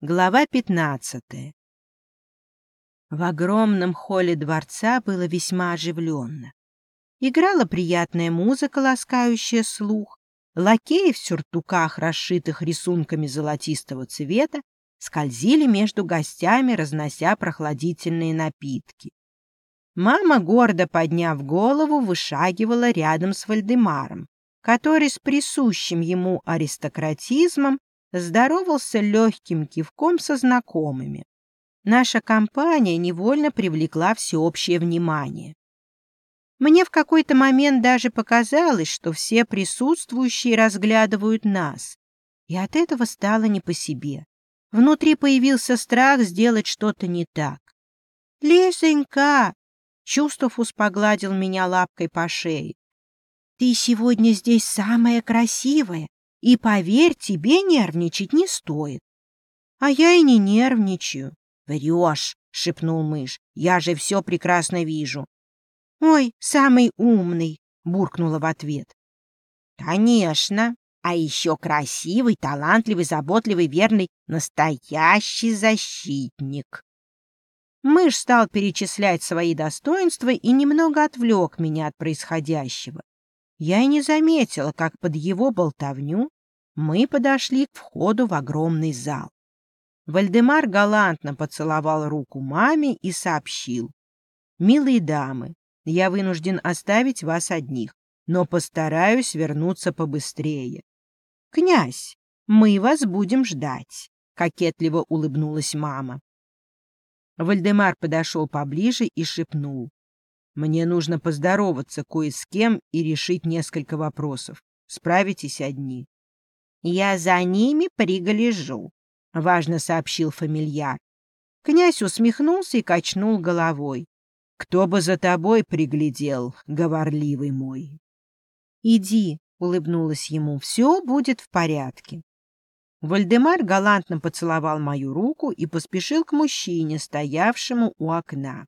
Глава 15. В огромном холле дворца было весьма оживленно. Играла приятная музыка, ласкающая слух. Лакеи в сюртуках, расшитых рисунками золотистого цвета, скользили между гостями, разнося прохладительные напитки. Мама, гордо подняв голову, вышагивала рядом с Вальдемаром, который с присущим ему аристократизмом здоровался легким кивком со знакомыми. Наша компания невольно привлекла всеобщее внимание. Мне в какой-то момент даже показалось, что все присутствующие разглядывают нас, и от этого стало не по себе. Внутри появился страх сделать что-то не так. «Лесенька!» — Чувствовус погладил меня лапкой по шее. «Ты сегодня здесь самая красивая, и, поверь, тебе нервничать не стоит. А я и не нервничаю. Врешь, шепнул мышь. Я же все прекрасно вижу. Ой, самый умный, буркнула в ответ. Конечно. А еще красивый, талантливый, заботливый, верный, настоящий защитник. Мышь стал перечислять свои достоинства и немного отвлек меня от происходящего. Я и не заметила, как под его болтовню мы подошли к входу в огромный зал. Вальдемар галантно поцеловал руку маме и сообщил. «Милые дамы, я вынужден оставить вас одних, но постараюсь вернуться побыстрее. Князь, мы вас будем ждать», — кокетливо улыбнулась мама. Вальдемар подошел поближе и шепнул. Мне нужно поздороваться кое с кем и решить несколько вопросов. Справитесь одни. — Я за ними пригляжу, — важно сообщил фамильяр. Князь усмехнулся и качнул головой. — Кто бы за тобой приглядел, говорливый мой? — Иди, — улыбнулась ему, — все будет в порядке. Вальдемар галантно поцеловал мою руку и поспешил к мужчине, стоявшему у окна.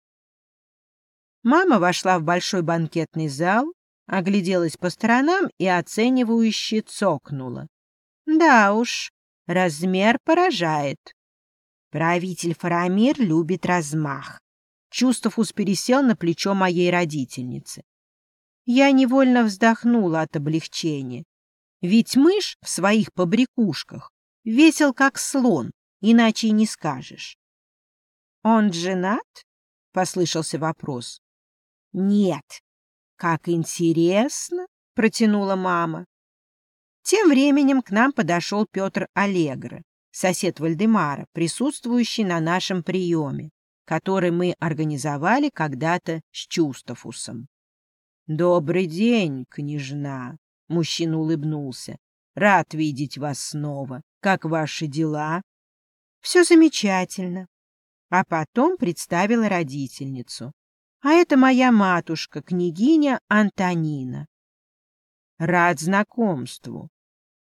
Мама вошла в большой банкетный зал, огляделась по сторонам и оценивающе цокнула. Да уж, размер поражает. Правитель Фарамир любит размах. Чувствовус пересел на плечо моей родительницы. Я невольно вздохнула от облегчения. Ведь мышь в своих побрякушках весел как слон, иначе и не скажешь. «Он женат?» — послышался вопрос. «Нет». «Как интересно!» — протянула мама. Тем временем к нам подошел Петр Аллегро, сосед Вальдемара, присутствующий на нашем приеме, который мы организовали когда-то с Чустафусом. «Добрый день, княжна!» — мужчина улыбнулся. «Рад видеть вас снова. Как ваши дела?» «Все замечательно». А потом представила родительницу. А это моя матушка, княгиня Антонина. Рад знакомству.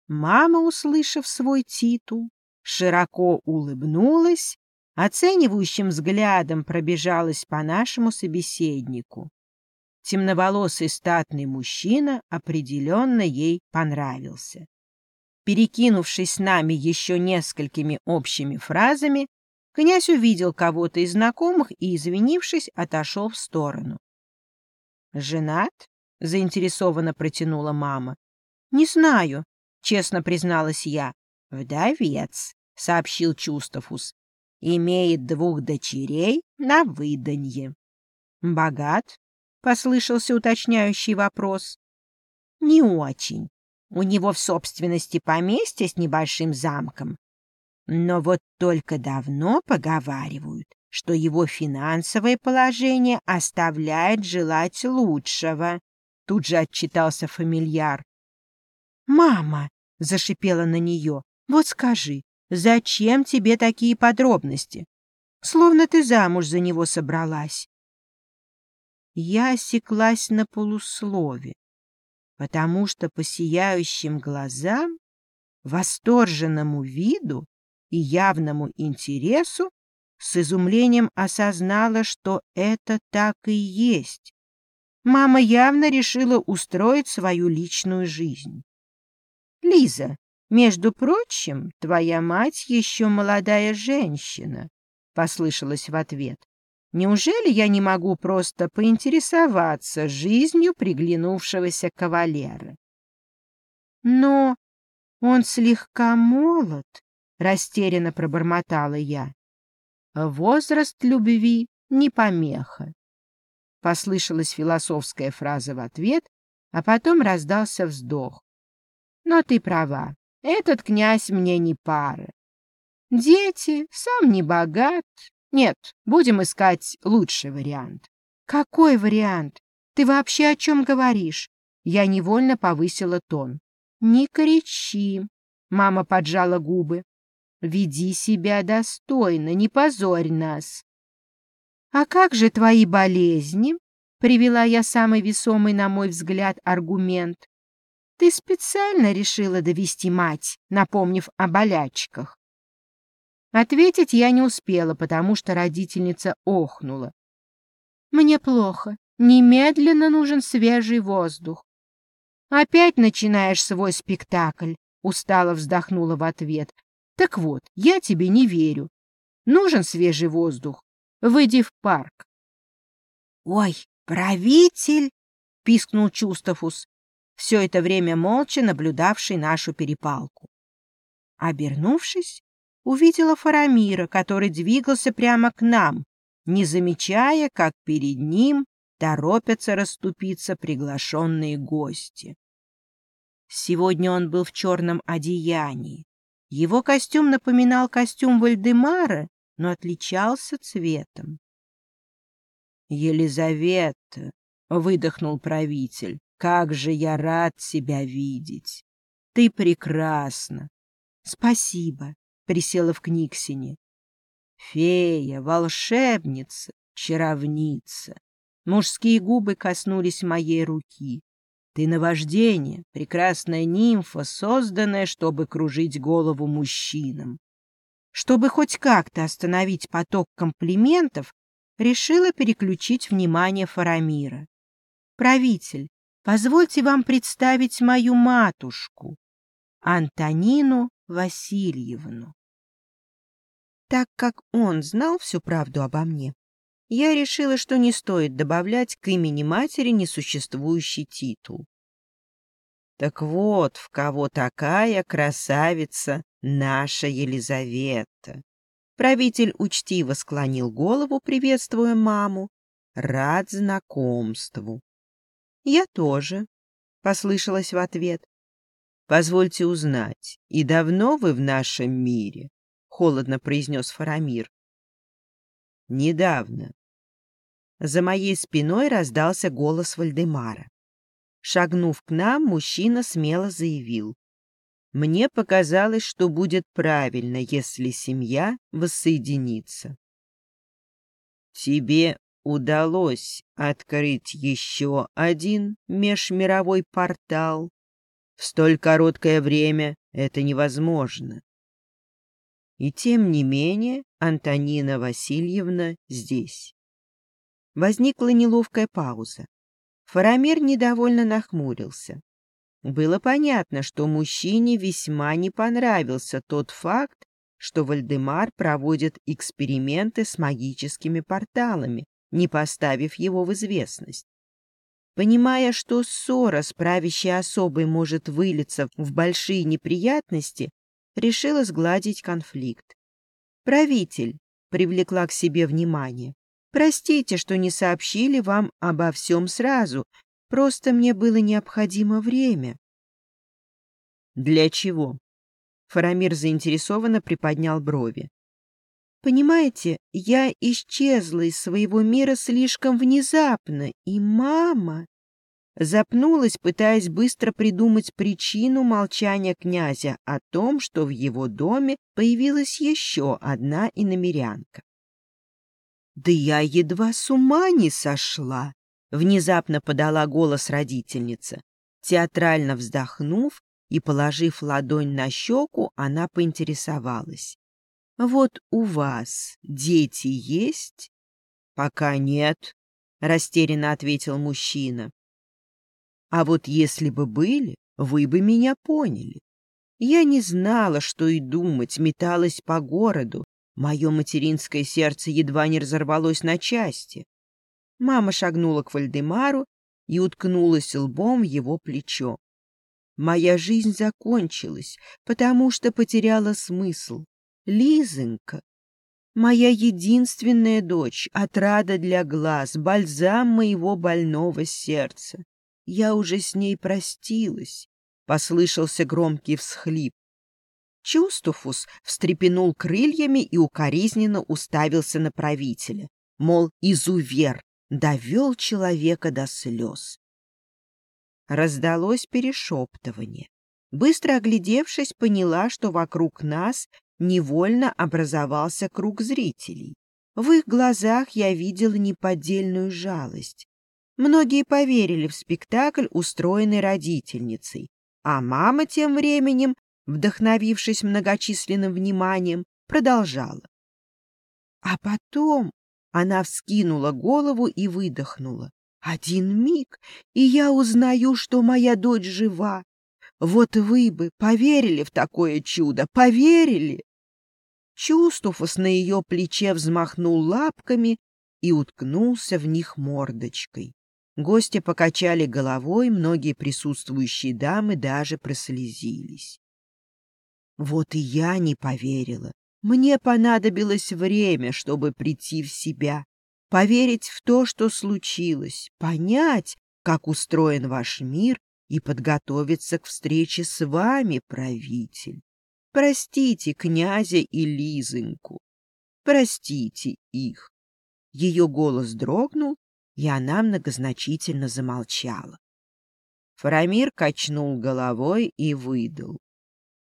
Мама, услышав свой титул, широко улыбнулась, оценивающим взглядом пробежалась по нашему собеседнику. Темноволосый статный мужчина определенно ей понравился. Перекинувшись с нами еще несколькими общими фразами, Князь увидел кого-то из знакомых и, извинившись, отошел в сторону. «Женат?» — заинтересованно протянула мама. «Не знаю», — честно призналась я. «Вдовец», — сообщил Чустафус. «Имеет двух дочерей на выданье». «Богат?» — послышался уточняющий вопрос. «Не очень. У него в собственности поместье с небольшим замком, но вот только давно поговаривают, что его финансовое положение оставляет желать лучшего. Тут же отчитался фамильяр. «Мама!» — зашипела на нее. «Вот скажи, зачем тебе такие подробности? Словно ты замуж за него собралась». Я осеклась на полуслове, потому что по сияющим глазам, восторженному виду и явному интересу, с изумлением осознала, что это так и есть. Мама явно решила устроить свою личную жизнь. «Лиза, Между прочим, твоя мать еще молодая женщина, — послышалось в ответ. Неужели я не могу просто поинтересоваться жизнью приглянувшегося кавалера? Но он слегка молод, — растерянно пробормотала я. Возраст любви не помеха. Послышалась философская фраза в ответ, а потом раздался вздох. Но ты права, этот князь мне не пара. Дети, сам не богат. Нет, будем искать лучший вариант. Какой вариант? Ты вообще о чем говоришь? Я невольно повысила тон. Не кричи. Мама поджала губы. Веди себя достойно, не позорь нас. А как же твои болезни? Привела я самый весомый, на мой взгляд, аргумент. Ты специально решила довести мать, напомнив о болячках. Ответить я не успела, потому что родительница охнула. Мне плохо. Немедленно нужен свежий воздух. Опять начинаешь свой спектакль, устало вздохнула в ответ. Так вот, я тебе не верю. Нужен свежий воздух. Выйди в парк. Ой, правитель, пискнул Чустафус, все это время молча наблюдавший нашу перепалку. Обернувшись, увидела Фарамира, который двигался прямо к нам, не замечая, как перед ним торопятся расступиться приглашенные гости. Сегодня он был в черном одеянии, его костюм напоминал костюм Вальдемара, но отличался цветом. «Елизавета!» — выдохнул правитель. «Как же я рад тебя видеть! Ты прекрасна!» «Спасибо!» — присела в Книксине. «Фея, волшебница, чаровница!» Мужские губы коснулись моей руки. Ты наваждение, прекрасная нимфа, созданная, чтобы кружить голову мужчинам. Чтобы хоть как-то остановить поток комплиментов, решила переключить внимание Фарамира. «Правитель, позвольте вам представить мою матушку, Антонину Васильевну». Так как он знал всю правду обо мне, я решила, что не стоит добавлять к имени матери несуществующий титул. Так вот, в кого такая красавица наша Елизавета. Правитель учтиво склонил голову, приветствуя маму. Рад знакомству. Я тоже, — послышалось в ответ. Позвольте узнать, и давно вы в нашем мире? — холодно произнес Фарамир. Недавно, за моей спиной раздался голос Вальдемара. Шагнув к нам, мужчина смело заявил. «Мне показалось, что будет правильно, если семья воссоединится». «Тебе удалось открыть еще один межмировой портал. В столь короткое время это невозможно. И тем не менее Антонина Васильевна здесь. Возникла неловкая пауза. Фарамир недовольно нахмурился. Было понятно, что мужчине весьма не понравился тот факт, что Вальдемар проводит эксперименты с магическими порталами, не поставив его в известность. Понимая, что ссора с правящей особой может вылиться в большие неприятности, решила сгладить конфликт. «Правитель», — привлекла к себе внимание, Простите, что не сообщили вам обо всем сразу. Просто мне было необходимо время. Для чего? Фарамир заинтересованно приподнял брови. Понимаете, я исчезла из своего мира слишком внезапно, и мама... Запнулась, пытаясь быстро придумать причину молчания князя о том, что в его доме появилась еще одна иномерянка. «Да я едва с ума не сошла!» — внезапно подала голос родительница. Театрально вздохнув и положив ладонь на щеку, она поинтересовалась. «Вот у вас дети есть?» «Пока нет», — растерянно ответил мужчина. «А вот если бы были, вы бы меня поняли. Я не знала, что и думать, металась по городу. Мое материнское сердце едва не разорвалось на части. Мама шагнула к Вальдемару и уткнулась лбом в его плечо. Моя жизнь закончилась, потому что потеряла смысл. Лизонька, моя единственная дочь, отрада для глаз, бальзам моего больного сердца. Я уже с ней простилась. Послышался громкий всхлип. Чувствуфус встрепенул крыльями и укоризненно уставился на правителя. Мол, изувер, довел человека до слез. Раздалось перешептывание. Быстро оглядевшись, поняла, что вокруг нас невольно образовался круг зрителей. В их глазах я видела неподдельную жалость. Многие поверили в спектакль, устроенный родительницей, а мама тем временем, вдохновившись многочисленным вниманием, продолжала. А потом она вскинула голову и выдохнула. Один миг, и я узнаю, что моя дочь жива. Вот вы бы поверили в такое чудо, поверили? Чувствуфус на ее плече взмахнул лапками и уткнулся в них мордочкой. Гости покачали головой, многие присутствующие дамы даже прослезились. Вот и я не поверила. Мне понадобилось время, чтобы прийти в себя поверить в то, что случилось, понять, как устроен ваш мир и подготовиться к встрече с вами, правитель. Простите князя и Лизоньку, простите их. Ее голос дрогнул, и она многозначительно замолчала. Фарамир качнул головой и выдал.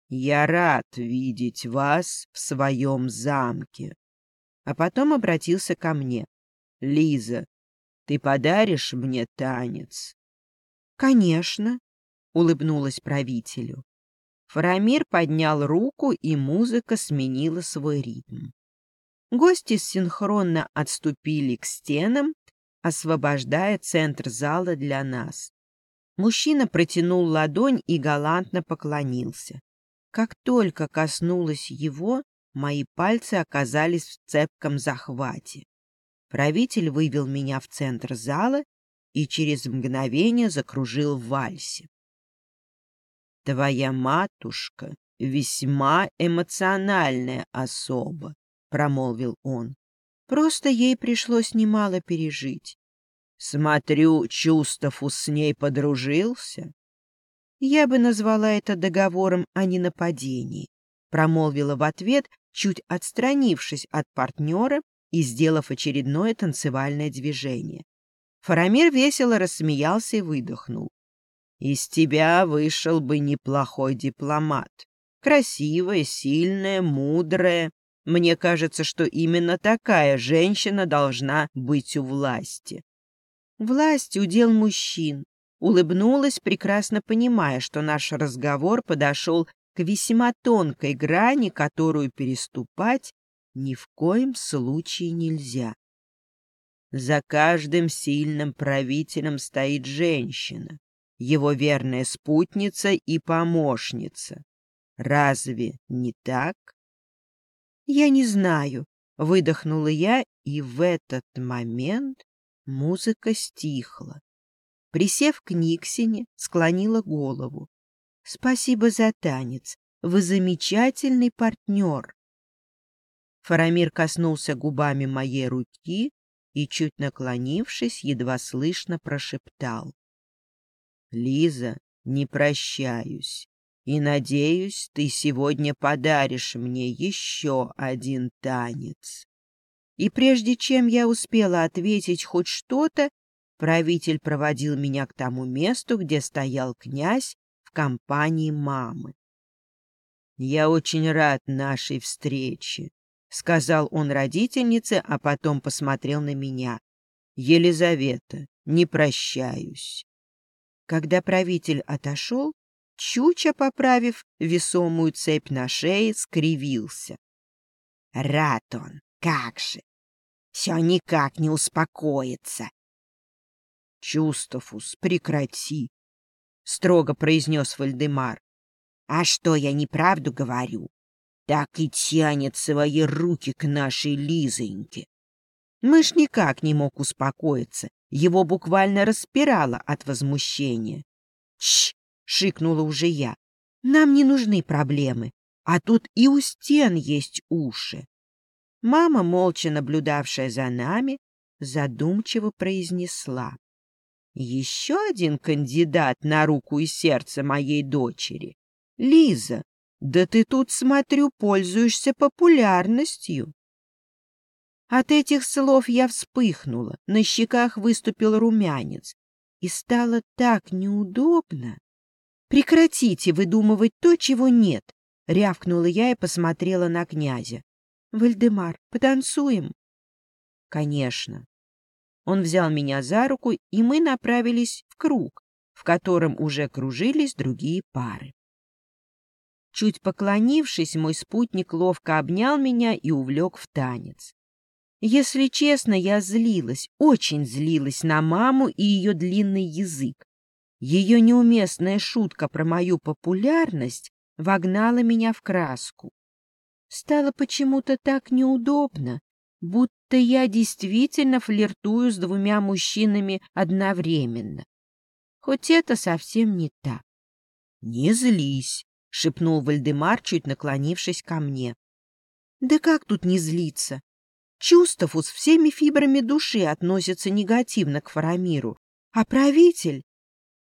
«Я рад видеть вас в своем замке». А потом обратился ко мне. Лиза, ты подаришь мне танец? Конечно, улыбнулась правителю. Фарамир поднял руку, и музыка сменила свой ритм. Гости синхронно отступили к стенам, освобождая центр зала для нас. Мужчина протянул ладонь и галантно поклонился. Как только коснулась его, мои пальцы оказались в цепком захвате. Правитель вывел меня в центр зала и через мгновение закружил в вальсе. «Твоя матушка весьма эмоциональная особа», — промолвил он. «Просто ей пришлось немало пережить. Смотрю, Чувствову с ней подружился». «Я бы назвала это договором о ненападении», — промолвила в ответ, чуть отстранившись от партнера и сделав очередное танцевальное движение. Фарамир весело рассмеялся и выдохнул. «Из тебя вышел бы неплохой дипломат. Красивая, сильная, мудрая. Мне кажется, что именно такая женщина должна быть у власти». «Власть — удел мужчин», — улыбнулась, прекрасно понимая, что наш разговор подошел к весьма тонкой грани, которую переступать ни в коем случае нельзя. За каждым сильным правителем стоит женщина, его верная спутница и помощница. Разве не так? Я не знаю, выдохнула я, и в этот момент музыка стихла. Присев к Никсине, склонила голову. Спасибо за танец. Вы замечательный партнер. Фарамир коснулся губами моей руки и, чуть наклонившись, едва слышно прошептал. «Лиза, не прощаюсь, и, надеюсь, ты сегодня подаришь мне еще один танец». И прежде чем я успела ответить хоть что-то, правитель проводил меня к тому месту, где стоял князь в компании мамы. «Я очень рад нашей встрече», — сказал он родительнице, а потом посмотрел на меня. «Елизавета, не прощаюсь». Когда правитель отошел, Чуча, поправив весомую цепь на шее, скривился. «Рад он, как же! Все никак не успокоится!» «Чувствуфус, прекрати!» — строго произнес Вальдемар. А что, я неправду говорю? Так и тянет свои руки к нашей Лизоньке. Мышь никак не мог успокоиться. Его буквально распирало от возмущения. «Чш!» — шикнула уже я. «Нам не нужны проблемы, а тут и у стен есть уши». Мама, молча наблюдавшая за нами, задумчиво произнесла. «Еще один кандидат на руку и сердце моей дочери. Лиза, да ты тут, смотрю, пользуешься популярностью». От этих слов я вспыхнула, на щеках выступил румянец, и стало так неудобно. «Прекратите выдумывать то, чего нет!» — рявкнула я и посмотрела на князя. «Вальдемар, потанцуем?» «Конечно». Он взял меня за руку, и мы направились в круг, в котором уже кружились другие пары. Чуть поклонившись, мой спутник ловко обнял меня и увлек в танец. Если честно, я злилась, очень злилась на маму и ее длинный язык. Ее неуместная шутка про мою популярность вогнала меня в краску. Стало почему-то так неудобно, будто я действительно флиртую с двумя мужчинами одновременно. Хоть это совсем не так. — Не злись, — шепнул Вальдемар, чуть наклонившись ко мне. — Да как тут не злиться? Чувствовус всеми фибрами души относится негативно к Фарамиру, а правитель...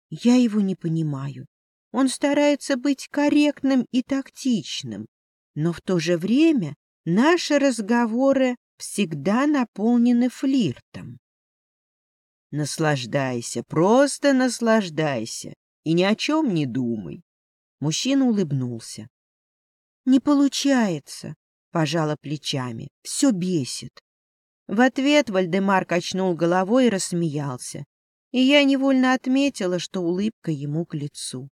Я его не понимаю. Он старается быть корректным и тактичным, но в то же время наши разговоры всегда наполнены флиртом. Наслаждайся, просто наслаждайся и ни о чем не думай. Мужчина улыбнулся. Не получается пожала плечами. Все бесит. В ответ Вальдемар качнул головой и рассмеялся. И я невольно отметила, что улыбка ему к лицу.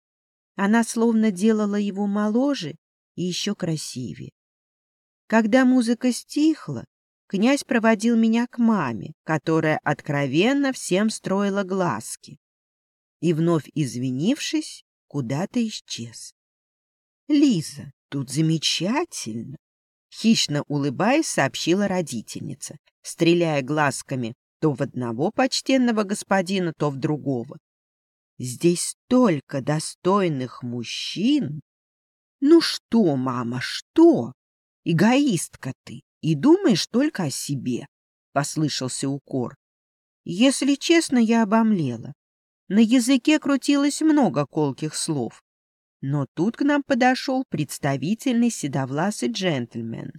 Она словно делала его моложе и еще красивее. Когда музыка стихла, князь проводил меня к маме, которая откровенно всем строила глазки. И, вновь извинившись, куда-то исчез. — Лиза, тут замечательно. Хищно улыбаясь, сообщила родительница, стреляя глазками то в одного почтенного господина, то в другого. Здесь столько достойных мужчин. Ну что, мама, что? Эгоистка ты и думаешь только о себе, — послышался укор. Если честно, я обомлела. На языке крутилось много колких слов. Но тут к нам подошел представительный седовласый джентльмен,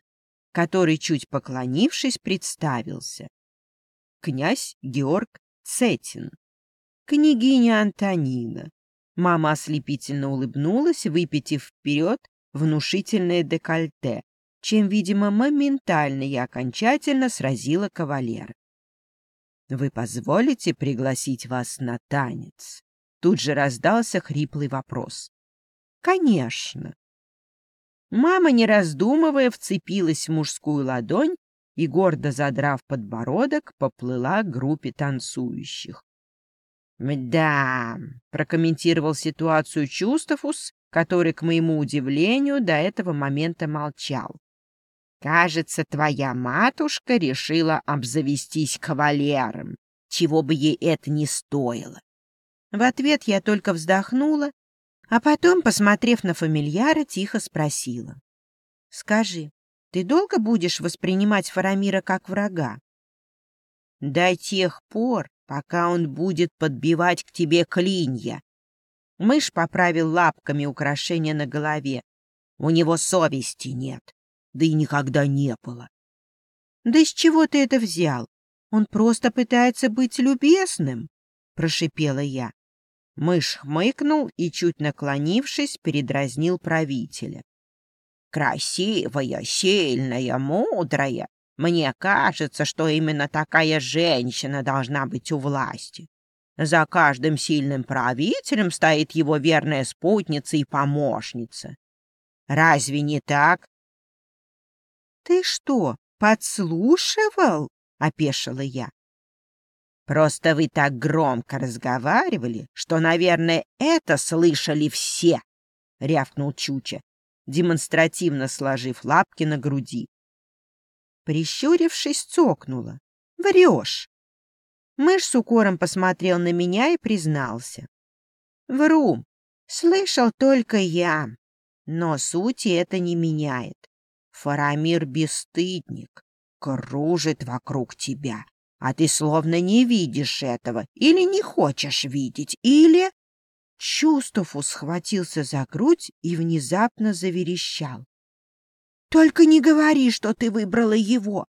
который, чуть поклонившись, представился. Князь Георг Цетин. Княгиня Антонина. Мама ослепительно улыбнулась, выпитив вперед внушительное декольте, чем, видимо, моментально и окончательно сразила кавалера. «Вы позволите пригласить вас на танец?» Тут же раздался хриплый вопрос. Конечно. Мама, не раздумывая, вцепилась в мужскую ладонь и, гордо задрав подбородок, поплыла к группе танцующих. «Да», — прокомментировал ситуацию Чустафус, который, к моему удивлению, до этого момента молчал. «Кажется, твоя матушка решила обзавестись кавалером, чего бы ей это ни стоило». В ответ я только вздохнула а потом, посмотрев на фамильяра, тихо спросила. — Скажи, ты долго будешь воспринимать Фарамира как врага? — До тех пор, пока он будет подбивать к тебе клинья. Мышь поправил лапками украшения на голове. У него совести нет, да и никогда не было. — Да из чего ты это взял? Он просто пытается быть любезным, — прошипела я. Мышь хмыкнул и, чуть наклонившись, передразнил правителя. «Красивая, сильная, мудрая. Мне кажется, что именно такая женщина должна быть у власти. За каждым сильным правителем стоит его верная спутница и помощница. Разве не так?» «Ты что, подслушивал?» — опешила я. Просто вы так громко разговаривали, что, наверное, это слышали все. — рявкнул Чуча, демонстративно сложив лапки на груди. Прищурившись, цокнула. «Врешь!» Мышь с укором посмотрел на меня и признался. «Вру, слышал только я, но сути это не меняет. Фарамир бесстыдник, кружит вокруг тебя, а ты словно не видишь этого или не хочешь видеть, или...» Чувствову схватился за грудь и внезапно заверещал. «Только не говори, что ты выбрала его!»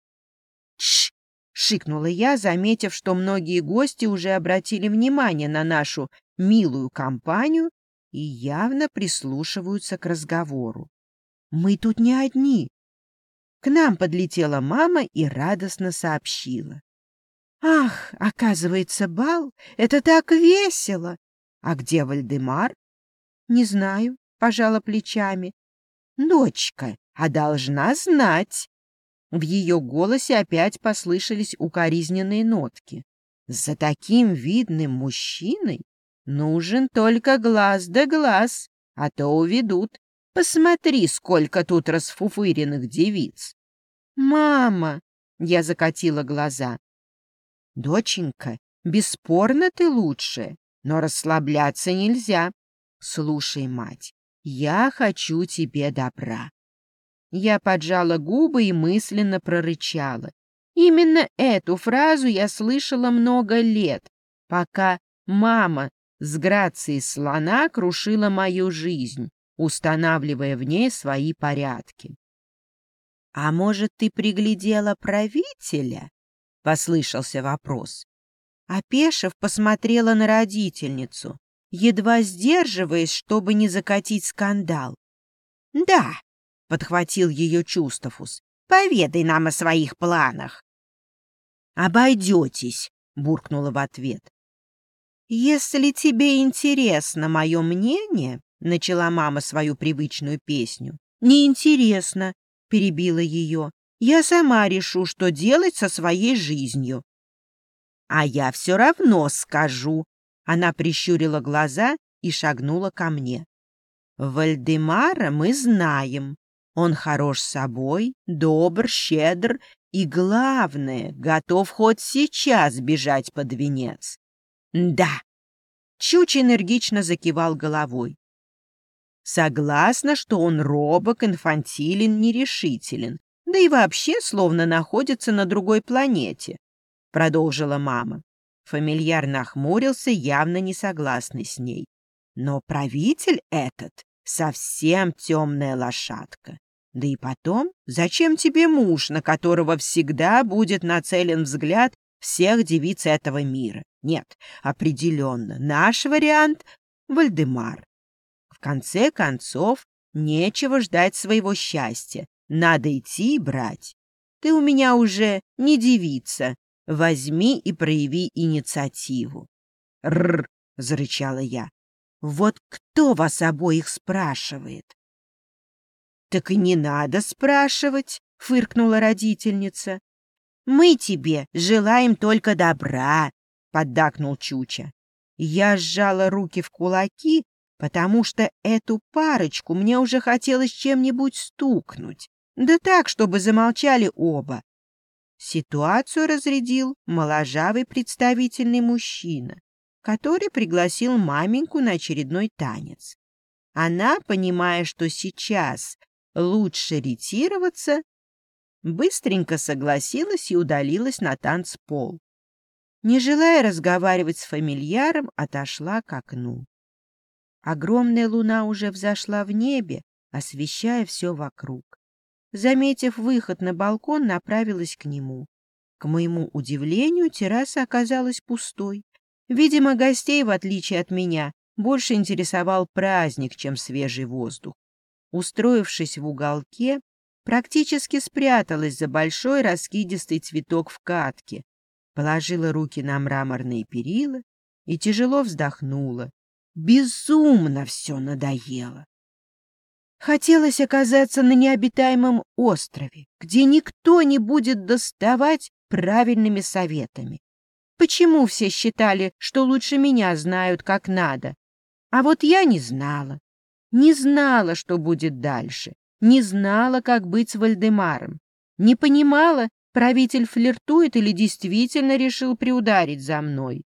«Тш!» — шикнула я, заметив, что многие гости уже обратили внимание на нашу милую компанию и явно прислушиваются к разговору. «Мы тут не одни!» К нам подлетела мама и радостно сообщила. «Ах, оказывается, бал — это так весело! А где Вальдемар? Не знаю, пожала плечами. Дочка, а должна знать. В ее голосе опять послышались укоризненные нотки. За таким видным мужчиной нужен только глаз да глаз, а то уведут. Посмотри, сколько тут расфуфыренных девиц. «Мама!» — я закатила глаза. «Доченька, бесспорно ты лучшая, но расслабляться нельзя. Слушай, мать, я хочу тебе добра. Я поджала губы и мысленно прорычала. Именно эту фразу я слышала много лет, пока мама с грацией слона крушила мою жизнь, устанавливая в ней свои порядки. — А может, ты приглядела правителя? — послышался вопрос. Опешив, посмотрела на родительницу, едва сдерживаясь, чтобы не закатить скандал. — Да, — подхватил ее Чустафус, — поведай нам о своих планах. — Обойдетесь, — буркнула в ответ. — Если тебе интересно мое мнение, — начала мама свою привычную песню. — Неинтересно, — перебила ее. — Я сама решу, что делать со своей жизнью. «А я все равно скажу!» Она прищурила глаза и шагнула ко мне. «Вальдемара мы знаем. Он хорош собой, добр, щедр и, главное, готов хоть сейчас бежать под венец». «Да!» Чуч энергично закивал головой. Согласна, что он робок, инфантилен, нерешителен, да и вообще словно находится на другой планете. — продолжила мама. Фамильяр нахмурился, явно не согласный с ней. Но правитель этот совсем темная лошадка. Да и потом, зачем тебе муж, на которого всегда будет нацелен взгляд всех девиц этого мира? Нет, определенно, наш вариант — Вальдемар. Конце концов, нечего ждать своего счастья. Надо идти и брать. Ты у меня уже не девица, Возьми и прояви инициативу. Рр, зарычала я. Вот кто вас обоих спрашивает? Так и не надо спрашивать, фыркнула родительница. Мы тебе желаем только добра, поддакнул Чуча. Я сжала руки в кулаки, потому что эту парочку мне уже хотелось чем-нибудь стукнуть. Да так, чтобы замолчали оба. Ситуацию разрядил моложавый представительный мужчина, который пригласил маменьку на очередной танец. Она, понимая, что сейчас лучше ретироваться, быстренько согласилась и удалилась на танцпол. Не желая разговаривать с фамильяром, отошла к окну. Огромная луна уже взошла в небе, освещая все вокруг. Заметив выход на балкон, направилась к нему. К моему удивлению, терраса оказалась пустой. Видимо, гостей, в отличие от меня, больше интересовал праздник, чем свежий воздух. Устроившись в уголке, практически спряталась за большой раскидистый цветок в катке, положила руки на мраморные перила и тяжело вздохнула. Безумно все надоело. Хотелось оказаться на необитаемом острове, где никто не будет доставать правильными советами. Почему все считали, что лучше меня знают, как надо? А вот я не знала. Не знала, что будет дальше, не знала, как быть с Вальдемаром, не понимала, правитель флиртует или действительно решил приударить за мной.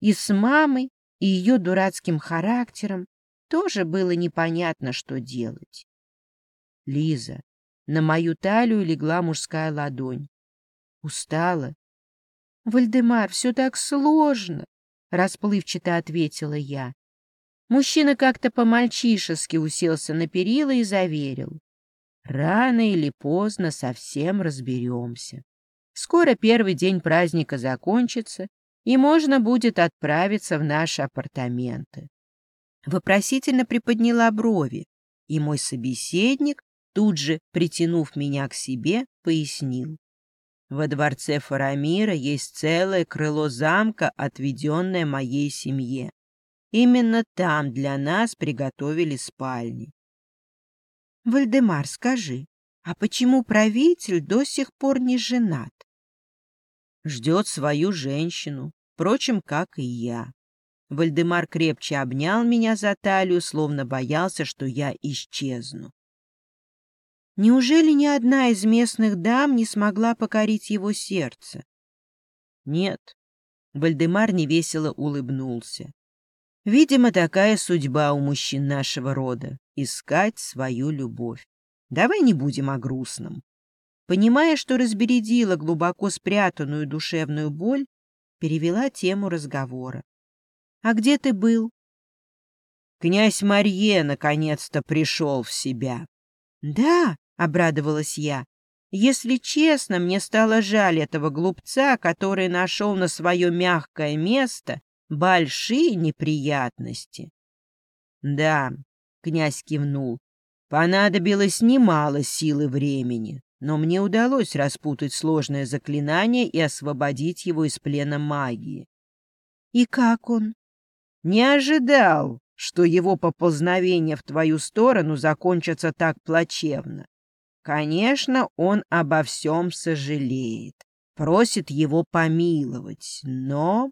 И с мамой, и ее дурацким характером тоже было непонятно, что делать. Лиза, на мою талию легла мужская ладонь. Устала. «Вальдемар, все так сложно», — расплывчато ответила я. Мужчина как-то по-мальчишески уселся на перила и заверил. Рано или поздно совсем разберемся. Скоро первый день праздника закончится, и можно будет отправиться в наши апартаменты. Вопросительно приподняла брови, и мой собеседник, тут же притянув меня к себе, пояснил. Во дворце Фарамира есть целое крыло замка, отведенное моей семье. Именно там для нас приготовили спальни. Вальдемар, скажи, а почему правитель до сих пор не женат? Ждет свою женщину, впрочем, как и я. Вальдемар крепче обнял меня за талию, словно боялся, что я исчезну. Неужели ни одна из местных дам не смогла покорить его сердце? Нет. Вальдемар невесело улыбнулся. Видимо, такая судьба у мужчин нашего рода — искать свою любовь. Давай не будем о грустном. Понимая, что разбередила глубоко спрятанную душевную боль, перевела тему разговора. — А где ты был? Князь Марье наконец-то пришел в себя. — Да, — обрадовалась я. Если честно, мне стало жаль этого глупца, который нашел на свое мягкое место большие неприятности. Да, князь кивнул, понадобилось немало сил и времени, но мне удалось распутать сложное заклинание и освободить его из плена магии. И как он? Не ожидал, что его поползновения в твою сторону закончатся так плачевно. Конечно, он обо всем сожалеет, просит его помиловать, но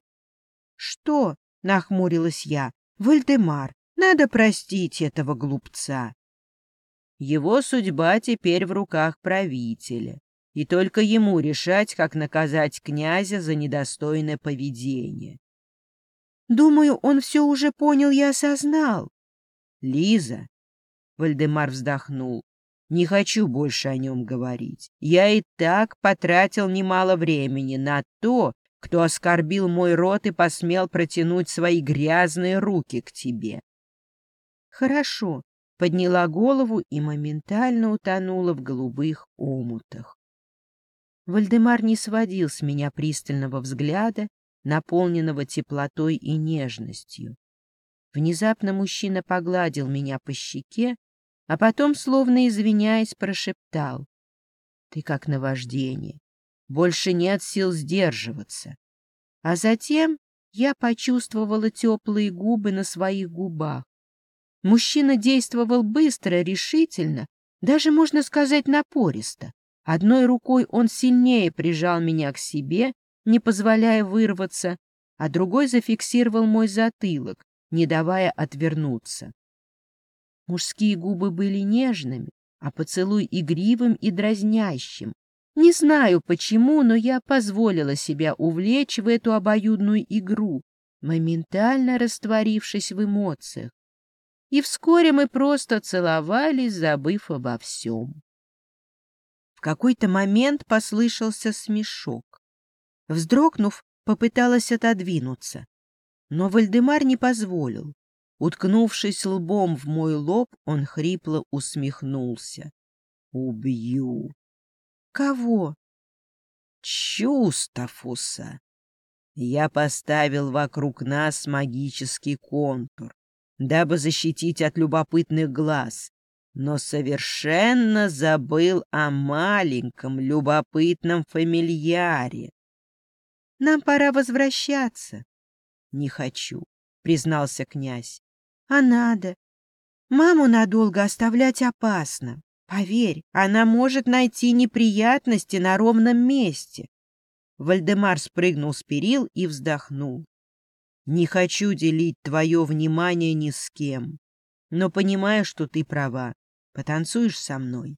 «Что?» — нахмурилась я. «Вальдемар, надо простить этого глупца». Его судьба теперь в руках правителя, и только ему решать, как наказать князя за недостойное поведение. Думаю, он все уже понял и осознал. Лиза, Вальдемар вздохнул, не хочу больше о нем говорить. Я и так потратил немало времени на то, кто оскорбил мой род и посмел протянуть свои грязные руки к тебе. Хорошо, подняла голову и моментально утонула в голубых омутах. Вальдемар не сводил с меня пристального взгляда, наполненного теплотой и нежностью. Внезапно мужчина погладил меня по щеке, а потом, словно извиняясь, прошептал. — Ты как наваждение. Больше нет сил сдерживаться. А затем я почувствовала теплые губы на своих губах. Мужчина действовал быстро, решительно, даже, можно сказать, напористо. Одной рукой он сильнее прижал меня к себе, не позволяя вырваться, а другой зафиксировал мой затылок, не давая отвернуться. Мужские губы были нежными, а поцелуй игривым и дразнящим, не знаю почему, но я позволила себя увлечь в эту обоюдную игру, моментально растворившись в эмоциях. И вскоре мы просто целовались, забыв обо всем. В какой-то момент послышался смешок. Вздрогнув, попыталась отодвинуться, но Вальдемар не позволил. Уткнувшись лбом в мой лоб, он хрипло усмехнулся. «Убью!» Кого? Чустафуса. Я поставил вокруг нас магический контур, дабы защитить от любопытных глаз, но совершенно забыл о маленьком любопытном фамильяре. Нам пора возвращаться. Не хочу, признался князь. А надо. Маму надолго оставлять опасно. Поверь, она может найти неприятности на ровном месте. Вальдемар спрыгнул с перил и вздохнул. Не хочу делить твое внимание ни с кем. но понимаю, что ты права. Потанцуешь со мной?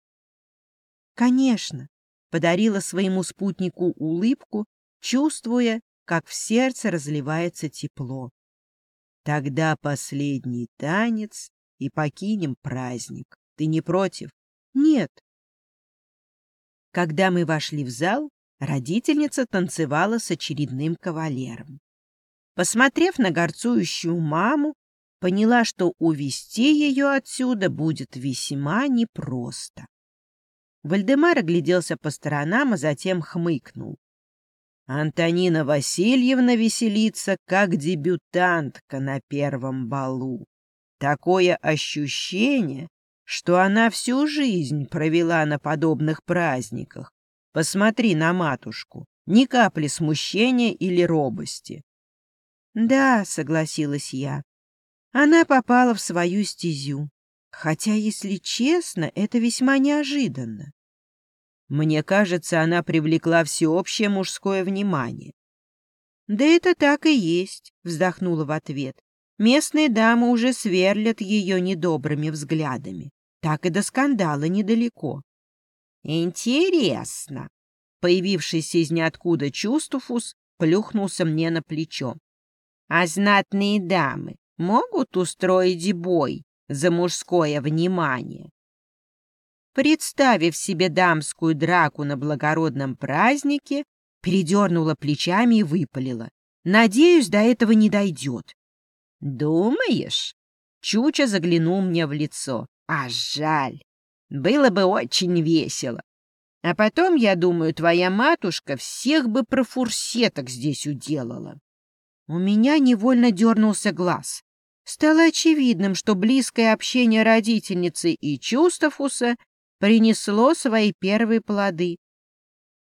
Конечно, подарила своему спутнику улыбку, чувствуя, как в сердце разливается тепло. Тогда последний танец и покинем праздник. Ты не против? Нет. Когда мы вошли в зал, родительница танцевала с очередным кавалером. Посмотрев на горцующую маму, поняла, что увести ее отсюда будет весьма непросто. Вальдемар огляделся по сторонам, а затем хмыкнул. Антонина Васильевна веселится, как дебютантка на первом балу. Такое ощущение, что она всю жизнь провела на подобных праздниках. Посмотри на матушку, ни капли смущения или робости. Да, согласилась я. Она попала в свою стезю. Хотя, если честно, это весьма неожиданно. Мне кажется, она привлекла всеобщее мужское внимание. «Да это так и есть», — вздохнула в ответ. «Местные дамы уже сверлят ее недобрыми взглядами. Так и до скандала недалеко». «Интересно», — появившийся из ниоткуда Чувствуфус плюхнулся мне на плечо. «А знатные дамы могут устроить бой за мужское внимание?» представив себе дамскую драку на благородном празднике, передернула плечами и выпалила. «Надеюсь, до этого не дойдет». «Думаешь?» Чуча заглянул мне в лицо. «А жаль. Было бы очень весело. А потом, я думаю, твоя матушка всех бы профурсеток здесь уделала». У меня невольно дернулся глаз. Стало очевидным, что близкое общение родительницы и Чустафуса принесло свои первые плоды.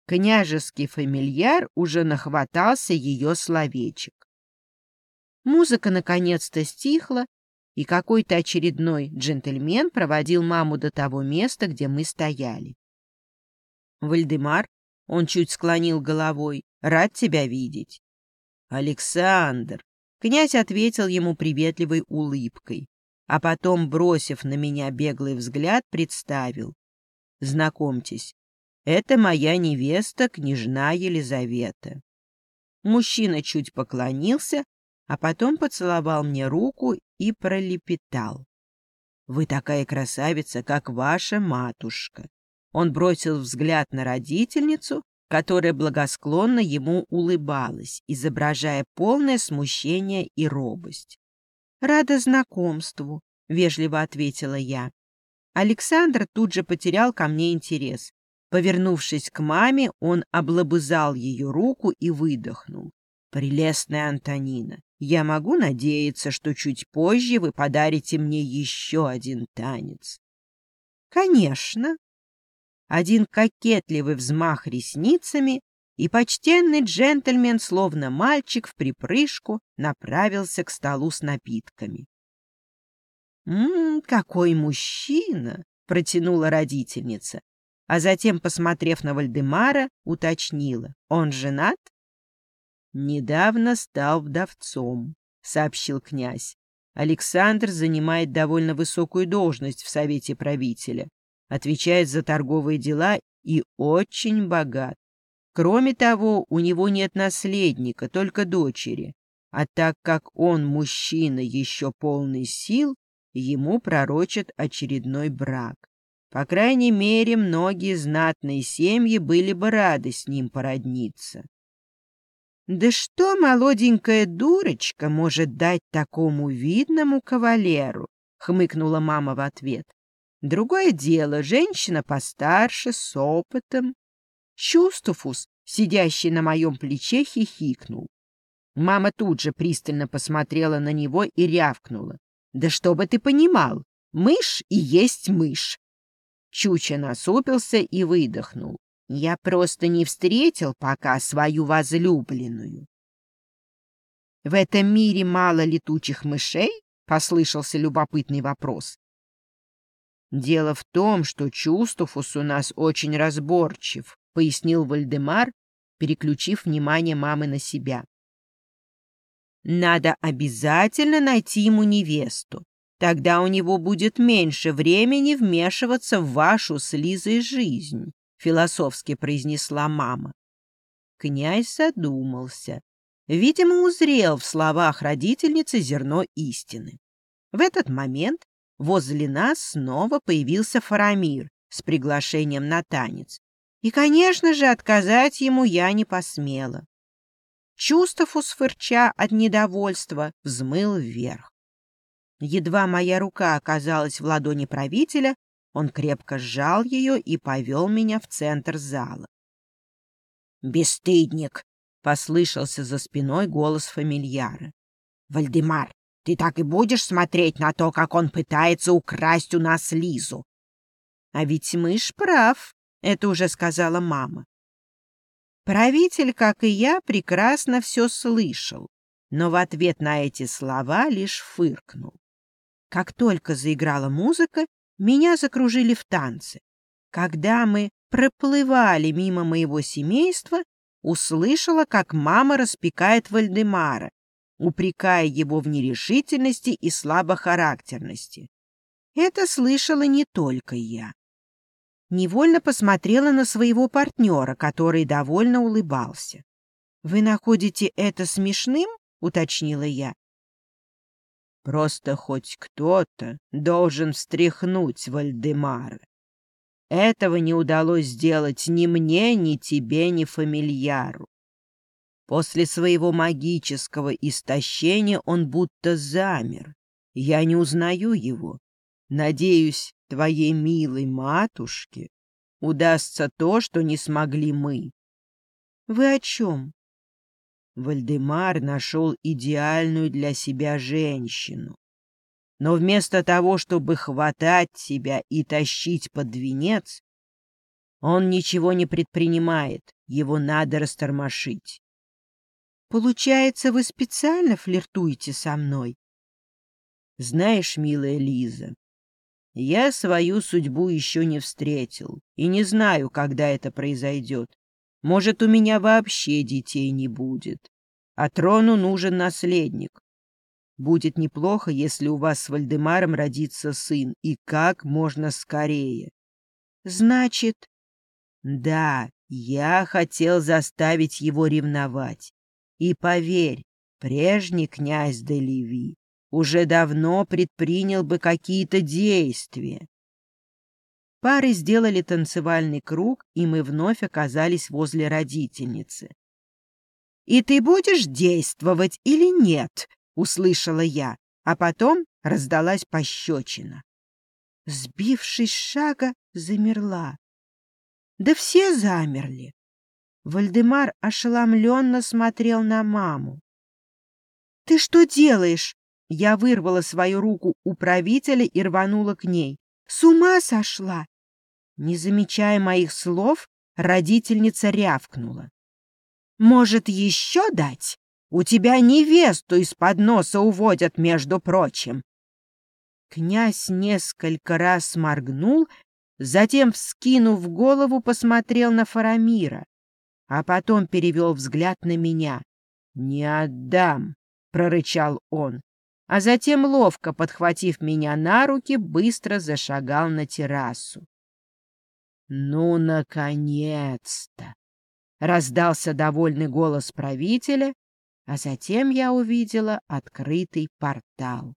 Княжеский фамильяр уже нахватался ее словечек. Музыка наконец-то стихла, и какой-то очередной джентльмен проводил маму до того места, где мы стояли. Вальдемар, он чуть склонил головой, рад тебя видеть. Александр, князь ответил ему приветливой улыбкой а потом, бросив на меня беглый взгляд, представил. «Знакомьтесь, это моя невеста, княжна Елизавета». Мужчина чуть поклонился, а потом поцеловал мне руку и пролепетал. «Вы такая красавица, как ваша матушка». Он бросил взгляд на родительницу, которая благосклонно ему улыбалась, изображая полное смущение и робость. «Рада знакомству», — вежливо ответила я. Александр тут же потерял ко мне интерес. Повернувшись к маме, он облобызал ее руку и выдохнул. «Прелестная Антонина, я могу надеяться, что чуть позже вы подарите мне еще один танец?» «Конечно». Один кокетливый взмах ресницами, и почтенный джентльмен, словно мальчик в припрыжку, направился к столу с напитками. «М-м, какой мужчина!» — протянула родительница, а затем, посмотрев на Вальдемара, уточнила. «Он женат?» «Недавно стал вдовцом», — сообщил князь. Александр занимает довольно высокую должность в Совете правителя, отвечает за торговые дела и очень богат. Кроме того, у него нет наследника, только дочери. А так как он мужчина еще полный сил, ему пророчат очередной брак. По крайней мере, многие знатные семьи были бы рады с ним породниться. «Да что молоденькая дурочка может дать такому видному кавалеру?» — хмыкнула мама в ответ. «Другое дело, женщина постарше, с опытом. Чувствуфус, сидящий на моем плече, хихикнул. Мама тут же пристально посмотрела на него и рявкнула. «Да чтобы ты понимал, мышь и есть мышь!» Чуча насупился и выдохнул. «Я просто не встретил пока свою возлюбленную». «В этом мире мало летучих мышей?» — послышался любопытный вопрос. «Дело в том, что Чувствуфус у нас очень разборчив», пояснил Вальдемар, переключив внимание мамы на себя. Надо обязательно найти ему невесту. Тогда у него будет меньше времени вмешиваться в вашу с Лизой жизнь, философски произнесла мама. Князь задумался. Видимо, узрел в словах родительницы зерно истины. В этот момент возле нас снова появился Фарамир с приглашением на танец. И, конечно же, отказать ему я не посмела. Чувствов фырча от недовольства взмыл вверх. Едва моя рука оказалась в ладони правителя, он крепко сжал ее и повел меня в центр зала. «Бесстыдник!» — послышался за спиной голос фамильяра. «Вальдемар, ты так и будешь смотреть на то, как он пытается украсть у нас Лизу?» «А ведь мышь прав», — это уже сказала мама. Правитель, как и я, прекрасно все слышал, но в ответ на эти слова лишь фыркнул. Как только заиграла музыка, меня закружили в танце. Когда мы проплывали мимо моего семейства, услышала, как мама распекает Вальдемара, упрекая его в нерешительности и слабохарактерности. Это слышала не только я. Невольно посмотрела на своего партнера, который довольно улыбался. «Вы находите это смешным?» — уточнила я. Просто хоть кто-то должен встряхнуть Вальдемара. Этого не удалось сделать ни мне, ни тебе, ни фамильяру. После своего магического истощения он будто замер. Я не узнаю его. Надеюсь, твоей милой матушке удастся то, что не смогли мы. Вы о чем? Вальдемар нашел идеальную для себя женщину. Но вместо того, чтобы хватать себя и тащить под венец, он ничего не предпринимает, его надо растормошить. Получается, вы специально флиртуете со мной? Знаешь, милая Лиза, я свою судьбу еще не встретил и не знаю, когда это произойдет. Может, у меня вообще детей не будет. А трону нужен наследник. Будет неплохо, если у вас с Вальдемаром родится сын, и как можно скорее. Значит, да, я хотел заставить его ревновать. И поверь, прежний князь Делеви уже давно предпринял бы какие-то действия. Пары сделали танцевальный круг, и мы вновь оказались возле родительницы. «И ты будешь действовать или нет?» — услышала я, а потом раздалась пощечина. Сбившись шага, замерла. Да все замерли. Вальдемар ошеломленно смотрел на маму. «Ты что делаешь?» Я вырвала свою руку у правителя и рванула к ней. «С ума сошла!» Не замечая моих слов, родительница рявкнула. «Может, еще дать? У тебя невесту из-под носа уводят, между прочим». Князь несколько раз моргнул, затем, вскинув голову, посмотрел на Фарамира, а потом перевел взгляд на меня. «Не отдам!» — прорычал он, а затем, ловко подхватив меня на руки, быстро зашагал на террасу. «Ну, наконец-то!» — раздался довольный голос правителя, а затем я увидела открытый портал.